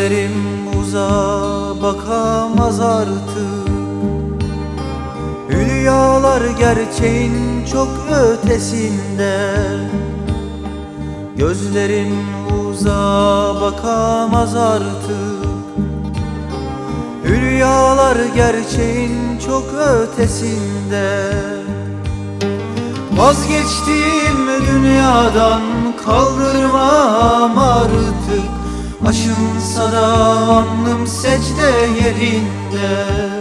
Gözlerim uzağa bakamaz artık Hülyalar gerçeğin çok ötesinde. Gözlerim uzağa bakamaz artık. Hülyalar gerçeğin çok ötesinde. Vazgeçtiğim dünyadan kaldırmam artık. Aşınsa da alnım secde yerinde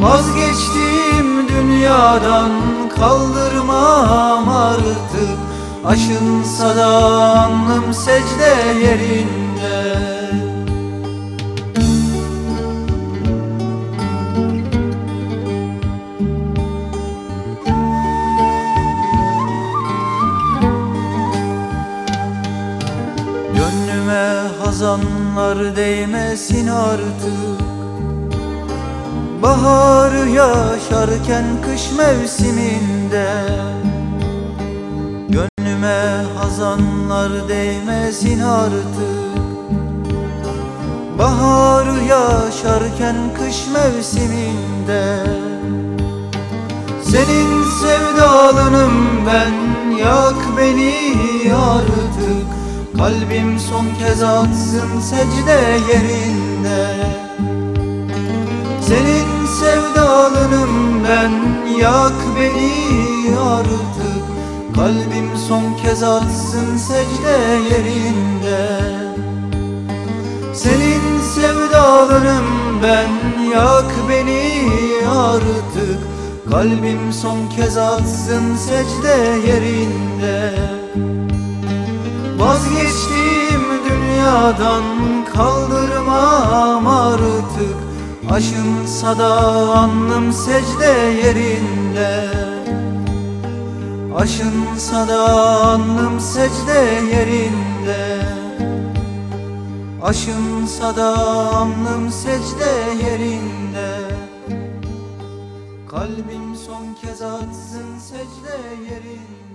Vazgeçtiğim dünyadan kaldırmam artık. Aşınsa da alnım secde yerinde. Gönlüme hazanlar değmesin artık Bahar yaşarken kış mevsiminde Gönlüme hazanlar değmesin artık Bahar yaşarken kış mevsiminde Senin sevdalınım ben yak beni artık. Kalbim son kez atsın secde yerinde ben yak beni artık. Kalbim son kez atsın secde yerinde. Senin sevdalınım ben yak beni artık. Kalbim son kez atsın secde yerinde. Vazgeçtiğim dünyadan kaldırmam artık Aşınsa da alnım secde yerinde. Aşınsa da alnım secde yerinde. Aşınsa da alnım secde yerinde. Kalbim son kez atsın secde yerinde